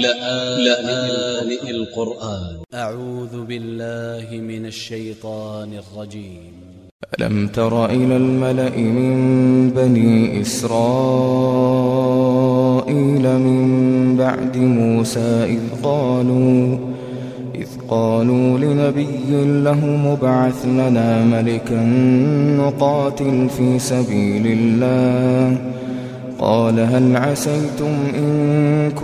لآن القرآن. أ ع و ذ ب ا ل ل ه من ا ل ش ي ط ا ن ا ل ج ي م ألم تر إلى الملأ من بني إسرائيل من بعد موسى إذ قالوا إذ قالوا لنبي له مبعث لنا ملكا نقاتل في سبيل الله. قال هل عسيتم إن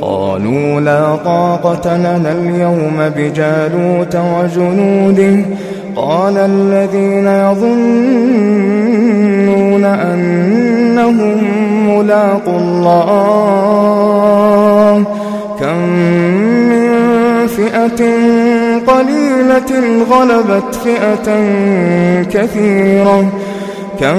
قالوا لا طاقة لنا اليوم بجالوت وجنوده. قال الذين يظنون أنهم ملاقوا الله. كم من فئة قليلة غلبت فئة كثيرة. كم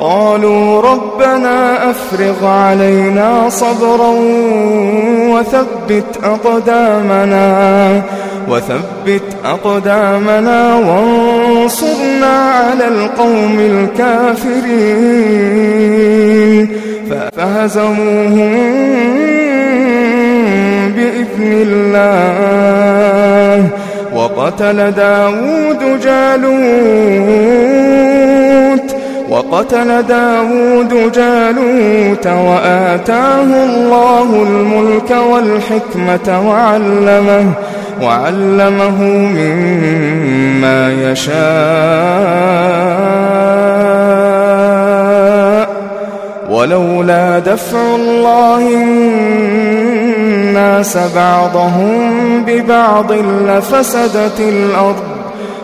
قالوا ربنا أفرغ علينا صبرا وثبت أقدامنا وثبت أقدامنا وانصرنا على القوم الكافرين. فهزموهم بإذن الله وقتل داود جالوت وقتل داود جالوت وآتاه الله الملك والحكمة وعلمه وعلمه مما يشاء. ولولا دفع الله الناس بعضهم ببعض لفسدت الأرض.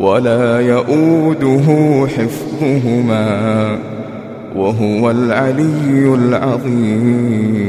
ولا يؤوده حفظهما وهو العلي العظيم.